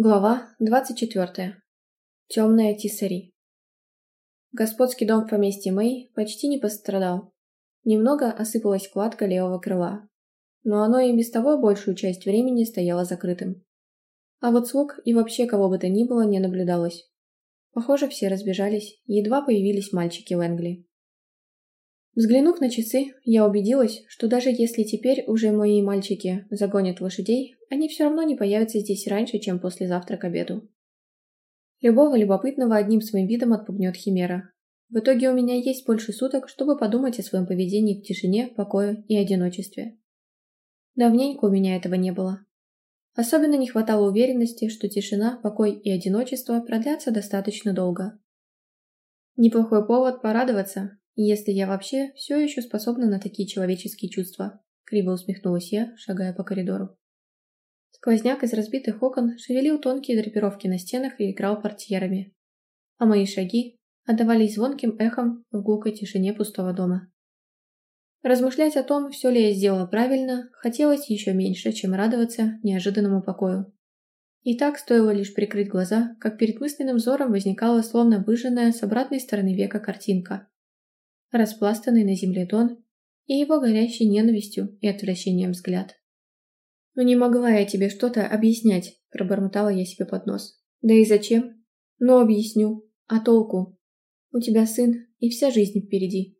Глава 24. Темная Тиссари. Господский дом в поместье Мэй почти не пострадал. Немного осыпалась кладка левого крыла, но оно и без того большую часть времени стояло закрытым. А вот слуг и вообще кого бы то ни было не наблюдалось. Похоже, все разбежались, едва появились мальчики Лэнгли. Взглянув на часы, я убедилась, что даже если теперь уже мои мальчики загонят лошадей, они все равно не появятся здесь раньше, чем послезавтра к обеду. Любого любопытного одним своим видом отпугнет Химера. В итоге у меня есть больше суток, чтобы подумать о своем поведении в тишине, покое и одиночестве. Давненько у меня этого не было. Особенно не хватало уверенности, что тишина, покой и одиночество продлятся достаточно долго. Неплохой повод порадоваться, если я вообще все еще способна на такие человеческие чувства, криво усмехнулась я, шагая по коридору. Сквозняк из разбитых окон шевелил тонкие драпировки на стенах и играл портьерами. А мои шаги отдавались звонким эхом в гулкой тишине пустого дома. Размышлять о том, все ли я сделала правильно, хотелось еще меньше, чем радоваться неожиданному покою. И так стоило лишь прикрыть глаза, как перед мысленным взором возникала словно выжженная с обратной стороны века картинка распластанный на земле Дон и его горящий ненавистью и отвращением взгляд. «Ну не могла я тебе что-то объяснять», – пробормотала я себе под нос. «Да и зачем? Ну объясню. А толку? У тебя сын и вся жизнь впереди.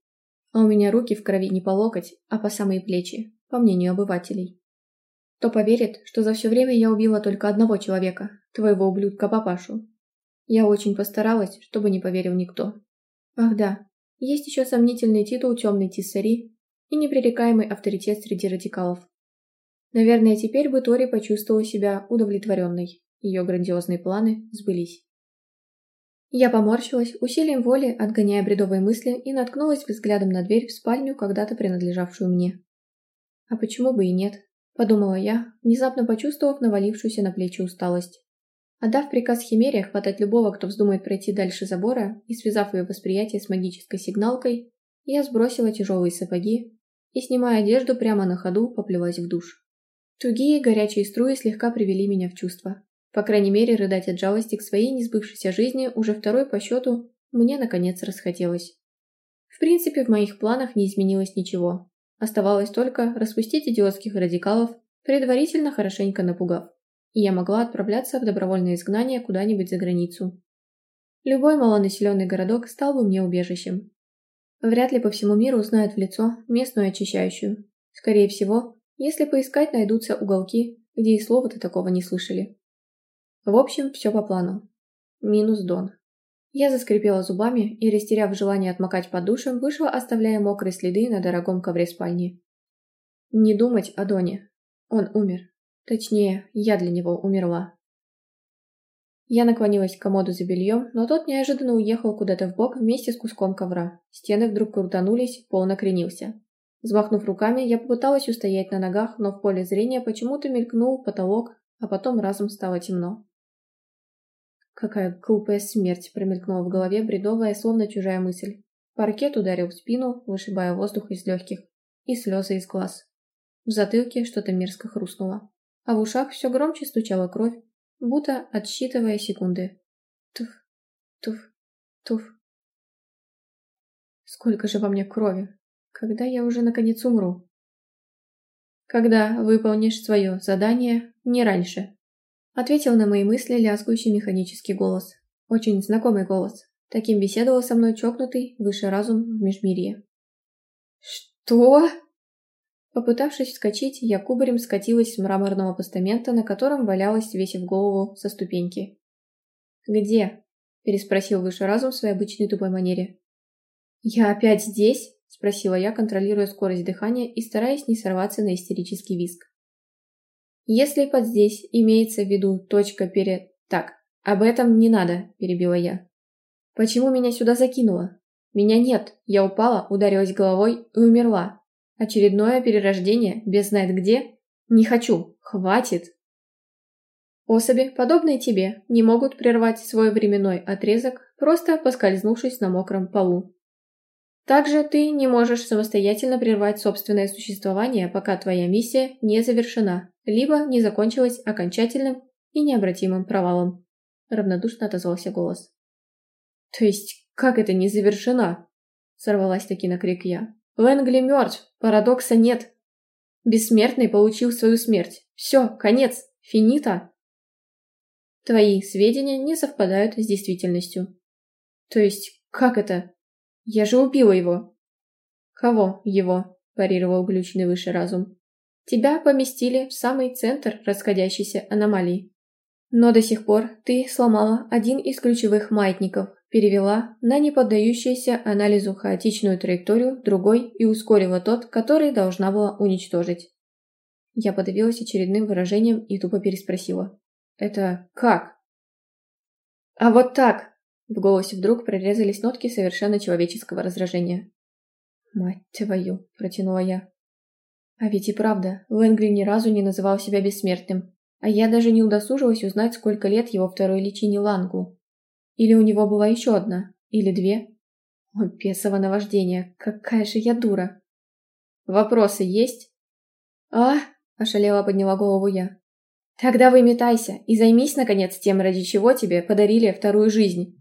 А у меня руки в крови не по локоть, а по самые плечи, по мнению обывателей. Кто поверит, что за все время я убила только одного человека, твоего ублюдка-папашу? Я очень постаралась, чтобы не поверил никто. Ах да, есть еще сомнительный титул темной тиссари и непререкаемый авторитет среди радикалов. Наверное, теперь бы Тори почувствовала себя удовлетворенной. Ее грандиозные планы сбылись. Я поморщилась, усилием воли отгоняя бредовые мысли и наткнулась взглядом на дверь в спальню, когда-то принадлежавшую мне. А почему бы и нет? Подумала я, внезапно почувствовав навалившуюся на плечи усталость. Отдав приказ Химере хватать любого, кто вздумает пройти дальше забора, и связав ее восприятие с магической сигналкой, я сбросила тяжелые сапоги и, снимая одежду, прямо на ходу поплелась в душ. Тугие горячие струи слегка привели меня в чувство. По крайней мере, рыдать от жалости к своей несбывшейся жизни уже второй по счету мне, наконец, расхотелось. В принципе, в моих планах не изменилось ничего. Оставалось только распустить идиотских радикалов, предварительно хорошенько напугав и я могла отправляться в добровольное изгнание куда-нибудь за границу. Любой малонаселенный городок стал бы мне убежищем. Вряд ли по всему миру узнают в лицо местную очищающую. Скорее всего, если поискать, найдутся уголки, где и слова-то такого не слышали. В общем, все по плану. Минус Дон. Я заскрипела зубами и, растеряв желание отмокать под душем, вышла, оставляя мокрые следы на дорогом ковре спальни. Не думать о Доне. Он умер. Точнее, я для него умерла. Я наклонилась к комоду за бельем, но тот неожиданно уехал куда-то в бок вместе с куском ковра. Стены вдруг крутанулись, пол накренился. Взмахнув руками, я попыталась устоять на ногах, но в поле зрения почему-то мелькнул потолок, а потом разом стало темно. Какая глупая смерть промелькнула в голове, бредовая, словно чужая мысль. Паркет ударил в спину, вышибая воздух из легких, и слезы из глаз. В затылке что-то мерзко хрустнуло а в ушах все громче стучала кровь, будто отсчитывая секунды. Туф, туф, туф. Сколько же во мне крови? Когда я уже наконец умру? Когда выполнишь свое задание, не раньше. Ответил на мои мысли лязгующий механический голос. Очень знакомый голос. Таким беседовал со мной чокнутый, выше разум в Межмирье. «Что?» Попытавшись вскочить, я кубарем скатилась с мраморного постамента, на котором валялась, свесив голову со ступеньки. «Где?» – переспросил выше разум в своей обычной тупой манере. «Я опять здесь?» – спросила я, контролируя скорость дыхания и стараясь не сорваться на истерический визг. «Если под здесь имеется в виду точка перед...» «Так, об этом не надо», – перебила я. «Почему меня сюда закинуло? Меня нет, я упала, ударилась головой и умерла. Очередное перерождение, без знает где? Не хочу, хватит. Особи, подобные тебе, не могут прервать свой временной отрезок, просто поскользнувшись на мокром полу. Также ты не можешь самостоятельно прервать собственное существование, пока твоя миссия не завершена, либо не закончилась окончательным и необратимым провалом. Равнодушно отозвался голос. То есть, как это не завершена? Сорвалась таки на крик я. Лэнгли мертв, парадокса нет. Бессмертный получил свою смерть. Все, конец, финита. Твои сведения не совпадают с действительностью. То есть, как это? Я же убила его. Кого его? парировал глючный выше разум. Тебя поместили в самый центр расходящейся аномалии. Но до сих пор ты сломала один из ключевых маятников, перевела на неподдающуюся анализу хаотичную траекторию другой и ускорила тот, который должна была уничтожить. Я подавилась очередным выражением и тупо переспросила. «Это как?» «А вот так!» В голосе вдруг прорезались нотки совершенно человеческого раздражения. «Мать твою!» – протянула я. А ведь и правда, Лэнгли ни разу не называл себя бессмертным, а я даже не удосужилась узнать, сколько лет его второй личине Лангу. Или у него была еще одна, или две. О, бесово наваждение, какая же я дура. Вопросы есть? А, ошалела подняла голову я. Тогда выметайся и займись, наконец, тем, ради чего тебе подарили вторую жизнь.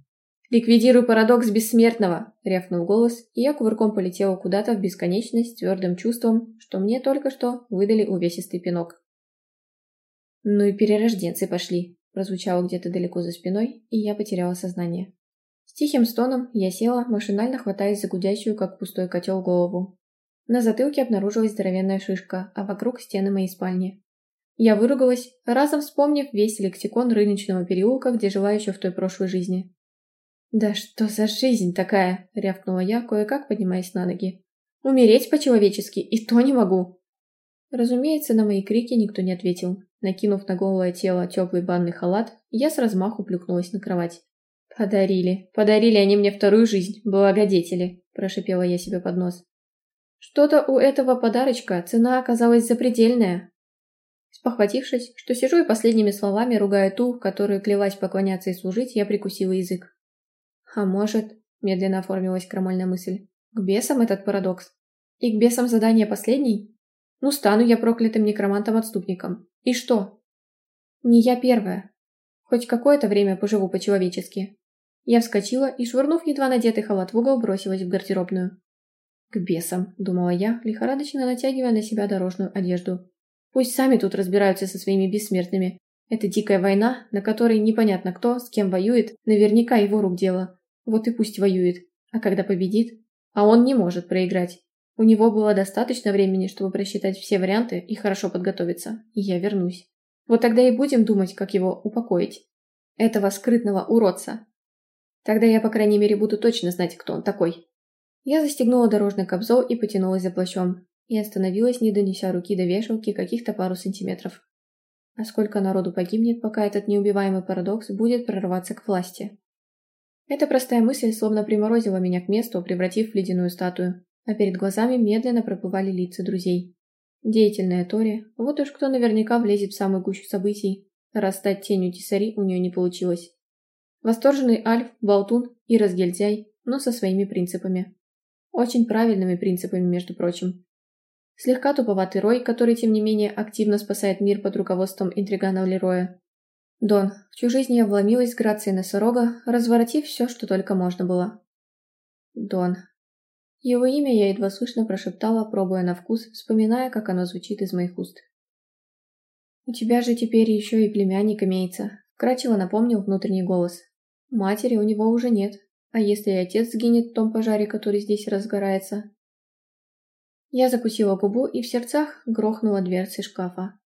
«Ликвидируй парадокс бессмертного!» — рявкнул голос, и я кувырком полетела куда-то в бесконечность твердым чувством, что мне только что выдали увесистый пинок. «Ну и перерожденцы пошли!» — прозвучало где-то далеко за спиной, и я потеряла сознание. С тихим стоном я села, машинально хватаясь за гудящую, как пустой котел, голову. На затылке обнаружилась здоровенная шишка, а вокруг стены моей спальни. Я выругалась, разом вспомнив весь лексикон рыночного переулка, где жила еще в той прошлой жизни. «Да что за жизнь такая?» — рявкнула я, кое-как поднимаясь на ноги. «Умереть по-человечески, и то не могу!» Разумеется, на мои крики никто не ответил. Накинув на голое тело теплый банный халат, я с размаху плюхнулась на кровать. «Подарили, подарили они мне вторую жизнь, благодетели!» – прошипела я себе под нос. Что-то у этого подарочка цена оказалась запредельная. Спохватившись, что сижу и последними словами ругая ту, которую клялась поклоняться и служить, я прикусила язык. А может, медленно оформилась крамольная мысль, к бесам этот парадокс? И к бесам задание последний? Ну, стану я проклятым некромантом-отступником. И что? Не я первая. Хоть какое-то время поживу по-человечески. Я вскочила и, швырнув едва надетый халат в угол, бросилась в гардеробную. «К бесам», — думала я, лихорадочно натягивая на себя дорожную одежду. «Пусть сами тут разбираются со своими бессмертными. Это дикая война, на которой непонятно кто, с кем воюет, наверняка его рук дело. Вот и пусть воюет. А когда победит? А он не может проиграть. У него было достаточно времени, чтобы просчитать все варианты и хорошо подготовиться. И я вернусь. Вот тогда и будем думать, как его упокоить. Этого скрытного уродца. Тогда я, по крайней мере, буду точно знать, кто он такой. Я застегнула дорожный кобзол и потянулась за плащом. И остановилась, не донеся руки до вешалки каких-то пару сантиметров. А сколько народу погибнет, пока этот неубиваемый парадокс будет прорываться к власти? Эта простая мысль словно приморозила меня к месту, превратив в ледяную статую, а перед глазами медленно проплывали лица друзей. Деятельная Тори, вот уж кто наверняка влезет в самую гущу событий, раз стать тенью Тисари у нее не получилось. Восторженный Альф, Болтун и Разгильдяй, но со своими принципами. Очень правильными принципами, между прочим. Слегка туповатый Рой, который, тем не менее, активно спасает мир под руководством интригана Лероя, Дон, в чью жизнь я вломилась с грацией носорога, разворотив все, что только можно было. Дон. Его имя я едва слышно прошептала, пробуя на вкус, вспоминая, как оно звучит из моих уст. «У тебя же теперь еще и племянник имеется», — вкратчиво напомнил внутренний голос. «Матери у него уже нет, а если и отец сгинет в том пожаре, который здесь разгорается?» Я закусила губу и в сердцах грохнула дверцы шкафа.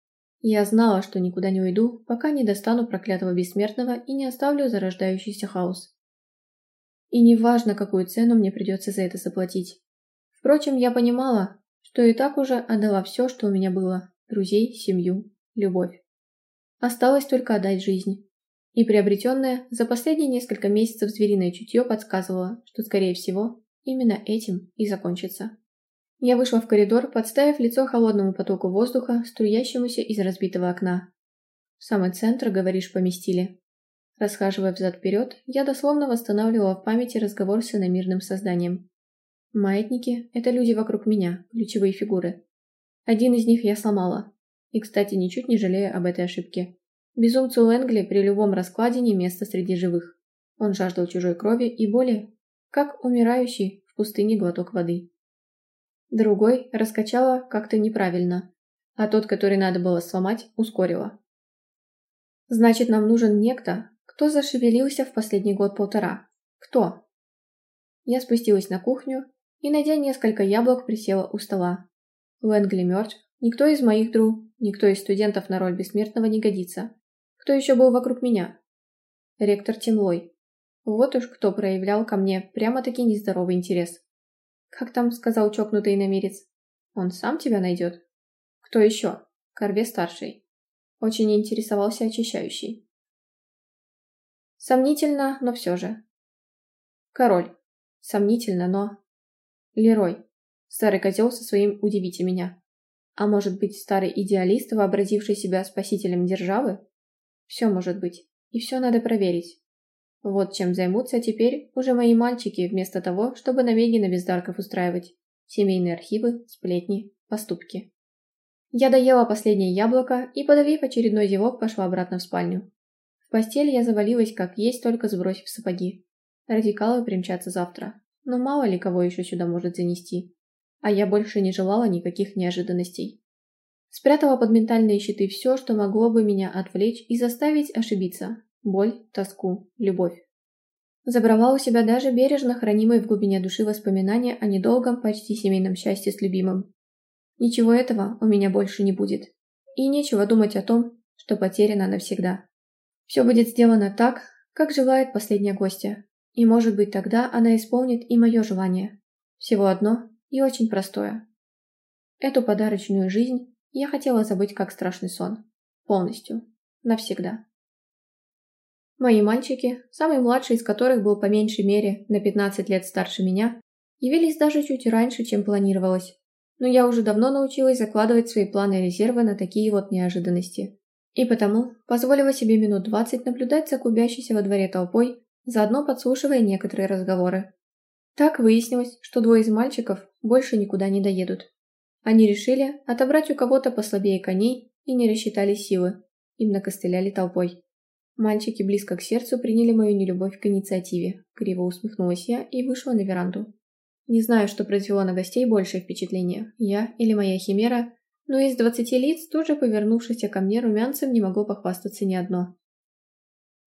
Я знала, что никуда не уйду, пока не достану проклятого бессмертного и не оставлю зарождающийся хаос. И неважно, какую цену мне придется за это заплатить. Впрочем, я понимала, что и так уже отдала все, что у меня было. Друзей, семью, любовь. Осталось только отдать жизнь. И приобретенное за последние несколько месяцев звериное чутье подсказывало, что, скорее всего, именно этим и закончится. Я вышла в коридор, подставив лицо холодному потоку воздуха, струящемуся из разбитого окна. В самый центр, говоришь, поместили. Расхаживая взад-вперед, я дословно восстанавливала в памяти разговор с иномирным созданием. Маятники – это люди вокруг меня, ключевые фигуры. Один из них я сломала. И, кстати, ничуть не жалею об этой ошибке. Безумцу Лэнгли при любом раскладе не место среди живых. Он жаждал чужой крови и боли, как умирающий в пустыне глоток воды. Другой раскачала как-то неправильно, а тот, который надо было сломать, ускорила. Значит, нам нужен некто, кто зашевелился в последний год-полтора. Кто? Я спустилась на кухню и, найдя несколько яблок, присела у стола. Лэнгли мертв, никто из моих друг, никто из студентов на роль бессмертного не годится. Кто еще был вокруг меня? Ректор Тимлой. Вот уж кто проявлял ко мне прямо-таки нездоровый интерес. Как там сказал чокнутый намерец? Он сам тебя найдет? Кто еще? Корве-старший. Очень интересовался очищающий. Сомнительно, но все же. Король. Сомнительно, но... Лерой. Старый козел со своим «удивите меня». А может быть, старый идеалист, вообразивший себя спасителем державы? Все может быть. И все надо проверить. Вот чем займутся теперь уже мои мальчики, вместо того, чтобы набеги на бездарков устраивать. Семейные архивы, сплетни, поступки. Я доела последнее яблоко и, подавив очередной зевок, пошла обратно в спальню. В постель я завалилась как есть, только сбросив сапоги. Радикалы примчатся завтра, но мало ли кого еще сюда может занести. А я больше не желала никаких неожиданностей. Спрятала под ментальные щиты все, что могло бы меня отвлечь и заставить ошибиться. Боль, тоску, любовь. Забрала у себя даже бережно хранимые в глубине души воспоминания о недолгом, почти семейном счастье с любимым. Ничего этого у меня больше не будет. И нечего думать о том, что потеряно навсегда. Все будет сделано так, как желает последняя гостья. И может быть тогда она исполнит и мое желание. Всего одно и очень простое. Эту подарочную жизнь я хотела забыть как страшный сон. Полностью. Навсегда. Мои мальчики, самый младший из которых был по меньшей мере на 15 лет старше меня, явились даже чуть раньше, чем планировалось. Но я уже давно научилась закладывать свои планы и резервы на такие вот неожиданности. И потому позволила себе минут 20 наблюдать за клубящейся во дворе толпой, заодно подслушивая некоторые разговоры. Так выяснилось, что двое из мальчиков больше никуда не доедут. Они решили отобрать у кого-то послабее коней и не рассчитали силы. Им накостыляли толпой. Мальчики близко к сердцу приняли мою нелюбовь к инициативе. Криво усмехнулась я и вышла на веранду. Не знаю, что произвело на гостей большее впечатление, я или моя химера, но из двадцати лиц, тут же повернувшихся ко мне румянцем, не могу похвастаться ни одно.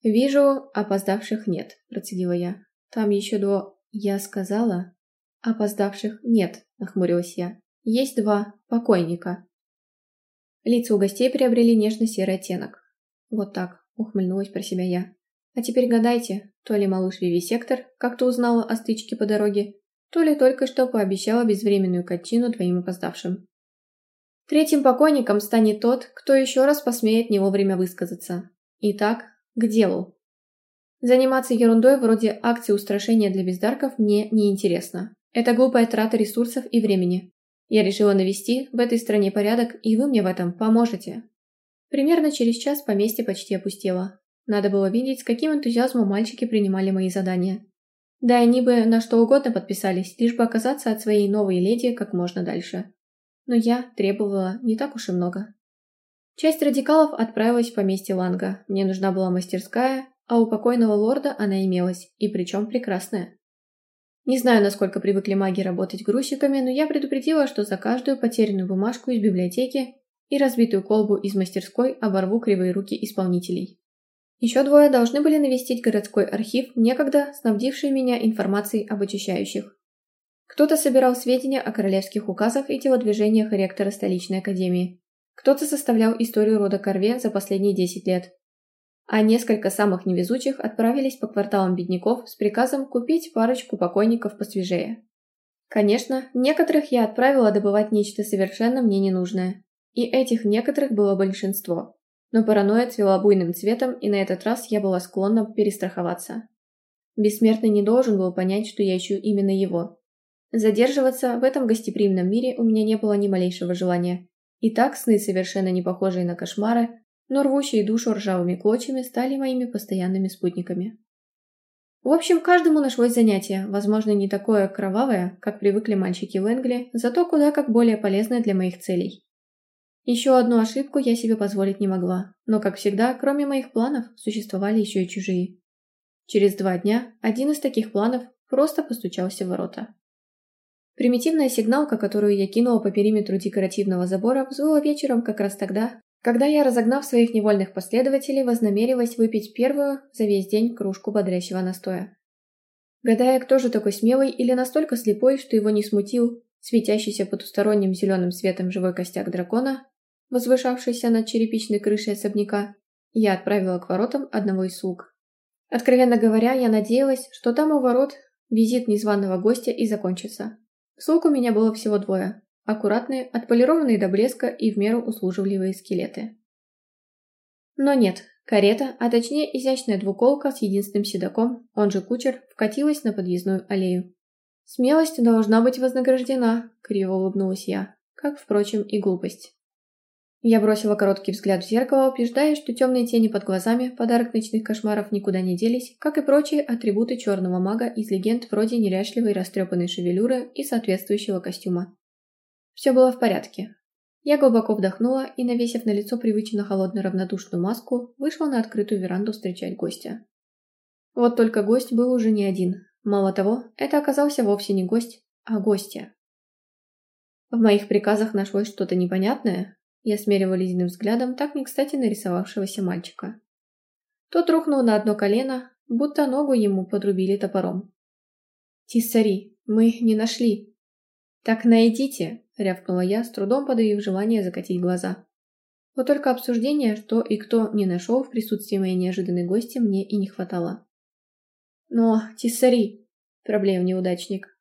«Вижу, опоздавших нет», – процедила я. «Там еще до...» «Я сказала...» «Опоздавших нет», – нахмурилась я. Есть два покойника. Лица у гостей приобрели нежно-серый оттенок. Вот так, ухмыльнулась про себя я. А теперь гадайте, то ли малыш Вивисектор как-то узнала о стычке по дороге, то ли только что пообещала безвременную катчину твоим опоздавшим. Третьим покойником станет тот, кто еще раз посмеет не вовремя высказаться. Итак, к делу. Заниматься ерундой вроде акции устрашения для бездарков мне не интересно. Это глупая трата ресурсов и времени. Я решила навести в этой стране порядок, и вы мне в этом поможете. Примерно через час поместье почти опустело. Надо было видеть, с каким энтузиазмом мальчики принимали мои задания. Да они бы на что угодно подписались, лишь бы оказаться от своей новой леди как можно дальше. Но я требовала не так уж и много. Часть радикалов отправилась в поместье Ланга. Мне нужна была мастерская, а у покойного лорда она имелась, и причем прекрасная. Не знаю, насколько привыкли маги работать грузчиками, но я предупредила, что за каждую потерянную бумажку из библиотеки и разбитую колбу из мастерской оборву кривые руки исполнителей. Еще двое должны были навестить городской архив, некогда снабдивший меня информацией об очищающих. Кто-то собирал сведения о королевских указах и телодвижениях ректора столичной академии. Кто-то составлял историю рода Корве за последние 10 лет а несколько самых невезучих отправились по кварталам бедняков с приказом купить парочку покойников посвежее. Конечно, некоторых я отправила добывать нечто совершенно мне ненужное. И этих некоторых было большинство. Но паранойя цвела буйным цветом, и на этот раз я была склонна перестраховаться. Бессмертный не должен был понять, что я ищу именно его. Задерживаться в этом гостеприимном мире у меня не было ни малейшего желания. И так сны, совершенно не похожие на кошмары, но рвущие душу ржавыми клочьями стали моими постоянными спутниками. В общем, каждому нашлось занятие, возможно, не такое кровавое, как привыкли мальчики в Энгли, зато куда как более полезное для моих целей. Еще одну ошибку я себе позволить не могла, но, как всегда, кроме моих планов, существовали еще и чужие. Через два дня один из таких планов просто постучался в ворота. Примитивная сигналка, которую я кинула по периметру декоративного забора, взвыла вечером как раз тогда, когда я, разогнав своих невольных последователей, вознамерилась выпить первую за весь день кружку бодрящего настоя. Гадая, кто же такой смелый или настолько слепой, что его не смутил светящийся потусторонним зеленым светом живой костяк дракона, возвышавшийся над черепичной крышей особняка, я отправила к воротам одного из слуг. Откровенно говоря, я надеялась, что там у ворот визит незваного гостя и закончится. Слуг у меня было всего двое. Аккуратные, отполированные до блеска и в меру услуживливые скелеты. Но нет, карета, а точнее изящная двуколка с единственным седаком, он же кучер, вкатилась на подъездную аллею. «Смелость должна быть вознаграждена», — криво улыбнулась я, как, впрочем, и глупость. Я бросила короткий взгляд в зеркало, убеждая, что темные тени под глазами, подарок ночных кошмаров, никуда не делись, как и прочие атрибуты черного мага из легенд вроде неряшливой растрепанной шевелюры и соответствующего костюма. Все было в порядке. Я глубоко вдохнула и, навесив на лицо привычно холодно равнодушную маску, вышла на открытую веранду встречать гостя. Вот только гость был уже не один. Мало того, это оказался вовсе не гость, а гостья. В моих приказах нашлось что-то непонятное, я смерила ледяным взглядом так не кстати нарисовавшегося мальчика. Тот рухнул на одно колено, будто ногу ему подрубили топором. «Тиссари, мы не нашли». «Так найдите», — рявкнула я, с трудом подавив желание закатить глаза. Вот только обсуждения, что и кто не нашел в присутствии моей неожиданной гости, мне и не хватало. «Но, Тиссари», — проблем неудачник,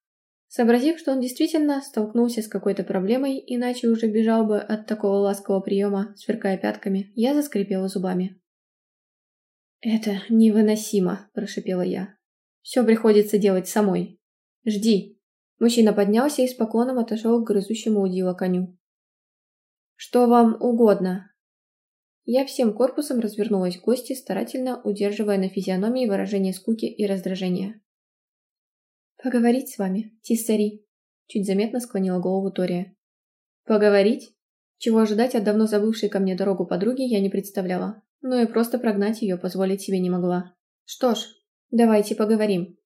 Сообразив, что он действительно столкнулся с какой-то проблемой, иначе уже бежал бы от такого ласкового приема, сверкая пятками, я заскрипела зубами. «Это невыносимо», – прошипела я. «Все приходится делать самой. Жди». Мужчина поднялся и с поклоном отошел к грызущему удила коню. «Что вам угодно?» Я всем корпусом развернулась к гости, старательно удерживая на физиономии выражение скуки и раздражения. «Поговорить с вами, Тиссари», — чуть заметно склонила голову Тория. «Поговорить?» Чего ожидать от давно забывшей ко мне дорогу подруги я не представляла, но и просто прогнать ее позволить себе не могла. «Что ж, давайте поговорим».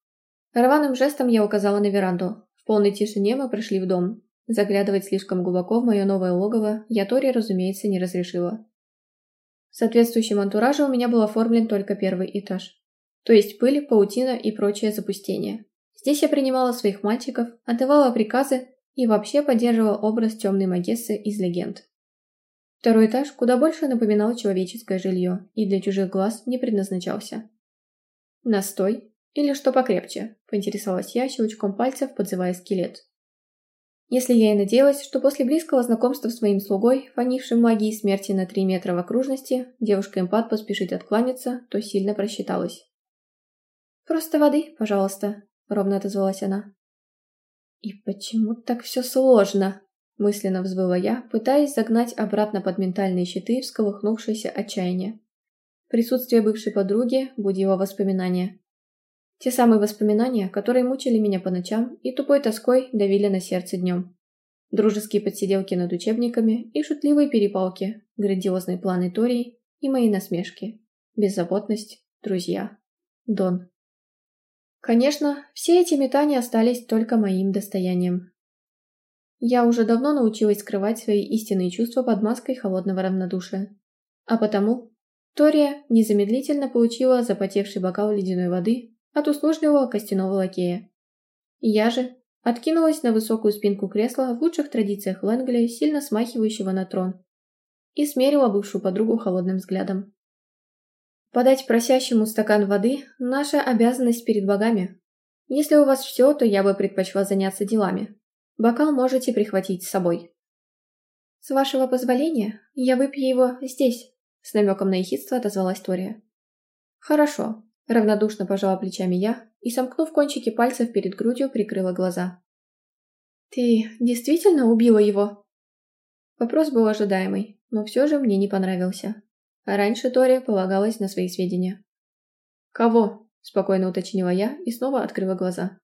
Рваным жестом я указала на веранду. В полной тишине мы прошли в дом. Заглядывать слишком глубоко в мое новое логово я Тори, разумеется, не разрешила. Соответствующим антураже у меня был оформлен только первый этаж. То есть пыль, паутина и прочее запустение. Здесь я принимала своих мальчиков, отдавала приказы и вообще поддерживала образ темной Магессы из легенд. Второй этаж куда больше напоминал человеческое жилье и для чужих глаз не предназначался. «Настой? Или что покрепче?» – поинтересовалась я щелчком пальцев, подзывая скелет. Если я и надеялась, что после близкого знакомства с моим слугой, фонившим магией смерти на три метра в окружности, девушка-эмпат поспешит откланяться, то сильно просчиталась. «Просто воды, пожалуйста», — ровно отозвалась она. «И почему так все сложно?» — мысленно взвыла я, пытаясь загнать обратно под ментальные щиты всколыхнувшееся отчаяние. Присутствие бывшей подруги будило воспоминания. Те самые воспоминания, которые мучили меня по ночам и тупой тоской давили на сердце днем. Дружеские подсиделки над учебниками и шутливые перепалки, грандиозные планы Тории и мои насмешки. Беззаботность, друзья. Дон. Конечно, все эти метания остались только моим достоянием. Я уже давно научилась скрывать свои истинные чувства под маской холодного равнодушия. А потому Тория незамедлительно получила запотевший бокал ледяной воды от услужливого костяного лакея. Я же откинулась на высокую спинку кресла в лучших традициях Лэнгли, сильно смахивающего на трон, и смерила бывшую подругу холодным взглядом. Подать просящему стакан воды – наша обязанность перед богами. Если у вас все, то я бы предпочла заняться делами. Бокал можете прихватить с собой. С вашего позволения, я выпью его здесь, с намеком на ехидство отозвалась Тория. Хорошо, равнодушно пожала плечами я и, сомкнув кончики пальцев перед грудью, прикрыла глаза. Ты действительно убила его? Вопрос был ожидаемый, но все же мне не понравился. Раньше Тори полагалась на свои сведения. «Кого?» – спокойно уточнила я и снова открыла глаза.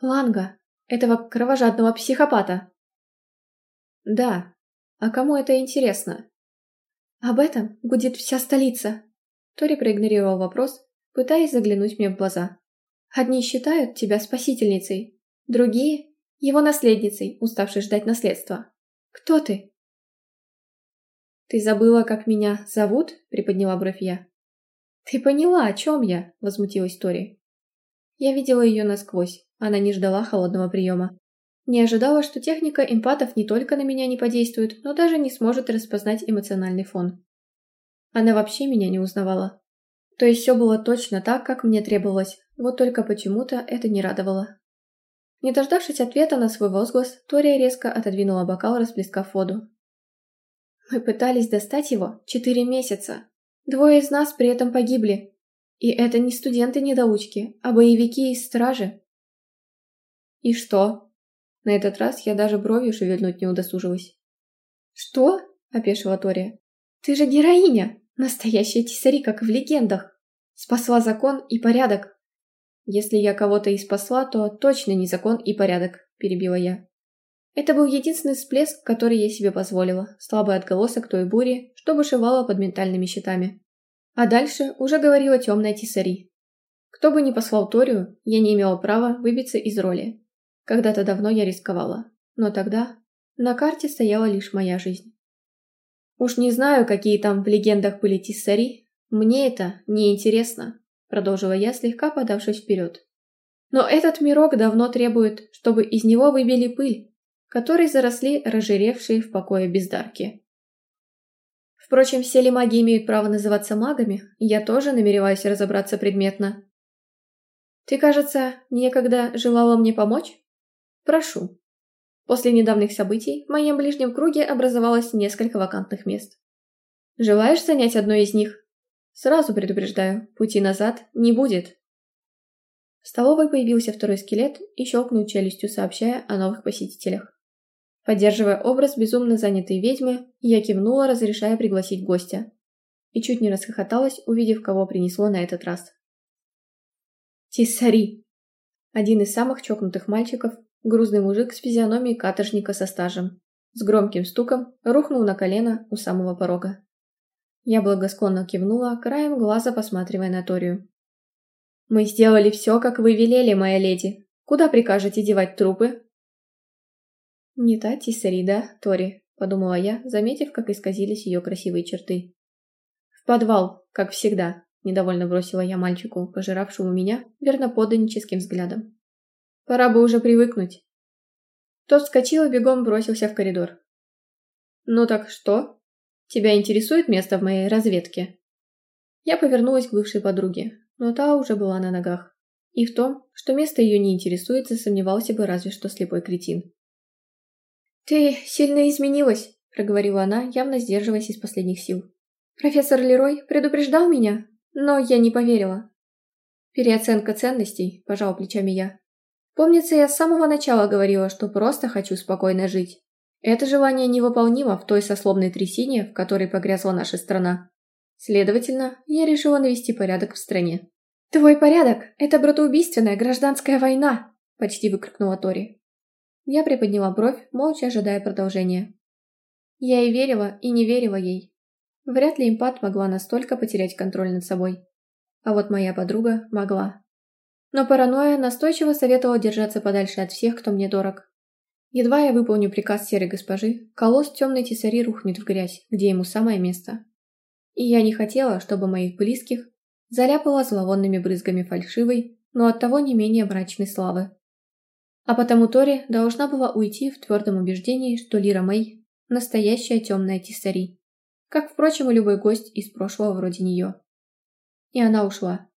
«Ланга, этого кровожадного психопата!» «Да, А кому это интересно? Об этом гудит вся столица. Тори проигнорировал вопрос, пытаясь заглянуть мне в глаза. Одни считают тебя спасительницей, другие — его наследницей, уставшей ждать наследства. Кто ты? Ты забыла, как меня зовут? Приподняла бровь я. Ты поняла, о чем я? Возмутилась Тори. Я видела ее насквозь, она не ждала холодного приема. Не ожидала, что техника эмпатов не только на меня не подействует, но даже не сможет распознать эмоциональный фон. Она вообще меня не узнавала. То есть все было точно так, как мне требовалось, вот только почему-то это не радовало. Не дождавшись ответа на свой возглас, Тория резко отодвинула бокал, расплескав воду. Мы пытались достать его четыре месяца. Двое из нас при этом погибли. И это не студенты-недоучки, а боевики из стражи. И что? На этот раз я даже бровью шевельнуть не удосужилась. «Что?» – опешила Тория. «Ты же героиня! Настоящая тисари, как в легендах! Спасла закон и порядок!» «Если я кого-то и спасла, то точно не закон и порядок», – перебила я. Это был единственный всплеск, который я себе позволила, слабый отголосок той бури, что бушевала под ментальными щитами. А дальше уже говорила темная тисари. Кто бы ни послал Торию, я не имела права выбиться из роли, когда-то давно я рисковала, но тогда на карте стояла лишь моя жизнь. Уж не знаю, какие там в легендах были тиссари, мне это не интересно, продолжила я, слегка подавшись вперед. Но этот мирок давно требует, чтобы из него выбили пыль, которой заросли разжиревшие в покое бездарки. Впрочем, все ли маги имеют право называться магами, я тоже намереваюсь разобраться предметно. Ты, кажется, некогда желала мне помочь? Прошу. После недавних событий в моем ближнем круге образовалось несколько вакантных мест. Желаешь занять одно из них? Сразу предупреждаю, пути назад не будет. В столовой появился второй скелет и щелкнул челюстью, сообщая о новых посетителях. Поддерживая образ безумно занятой ведьмы, я кивнула, разрешая пригласить гостя. И чуть не расхохоталась, увидев, кого принесло на этот раз. Тиссари! Один из самых чокнутых мальчиков Грузный мужик с физиономией каторжника со стажем. С громким стуком рухнул на колено у самого порога. Я благосклонно кивнула, краем глаза посматривая на Торию. «Мы сделали все, как вы велели, моя леди. Куда прикажете девать трупы?» «Не та Тиссарида, Тори», — подумала я, заметив, как исказились ее красивые черты. «В подвал, как всегда», — недовольно бросила я мальчику, пожиравшему меня верноподданническим взглядом. Пора бы уже привыкнуть. Тот вскочил и бегом бросился в коридор. «Ну так что? Тебя интересует место в моей разведке?» Я повернулась к бывшей подруге, но та уже была на ногах. И в том, что место ее не интересует, засомневался бы разве что слепой кретин. «Ты сильно изменилась», — проговорила она, явно сдерживаясь из последних сил. «Профессор Лерой предупреждал меня, но я не поверила». «Переоценка ценностей», — пожал плечами я. Помнится, я с самого начала говорила, что просто хочу спокойно жить. Это желание невыполнимо в той сословной трясине, в которой погрязла наша страна. Следовательно, я решила навести порядок в стране. «Твой порядок – это братоубийственная гражданская война!» – почти выкрикнула Тори. Я приподняла бровь, молча ожидая продолжения. Я и верила, и не верила ей. Вряд ли импат могла настолько потерять контроль над собой. А вот моя подруга могла. Но паранойя настойчиво советовала держаться подальше от всех, кто мне дорог. Едва я выполню приказ серой госпожи, колосс темной тесари рухнет в грязь, где ему самое место. И я не хотела, чтобы моих близких заляпала зловонными брызгами фальшивой, но оттого не менее мрачной славы. А потому Тори должна была уйти в твердом убеждении, что Лира Мэй – настоящая темная тесари, как, впрочем, и любой гость из прошлого вроде нее. И она ушла.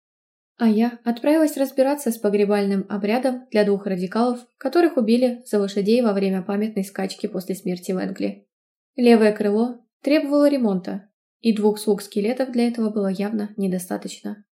А я отправилась разбираться с погребальным обрядом для двух радикалов, которых убили за лошадей во время памятной скачки после смерти Лэнгли. Левое крыло требовало ремонта, и двух слуг скелетов для этого было явно недостаточно.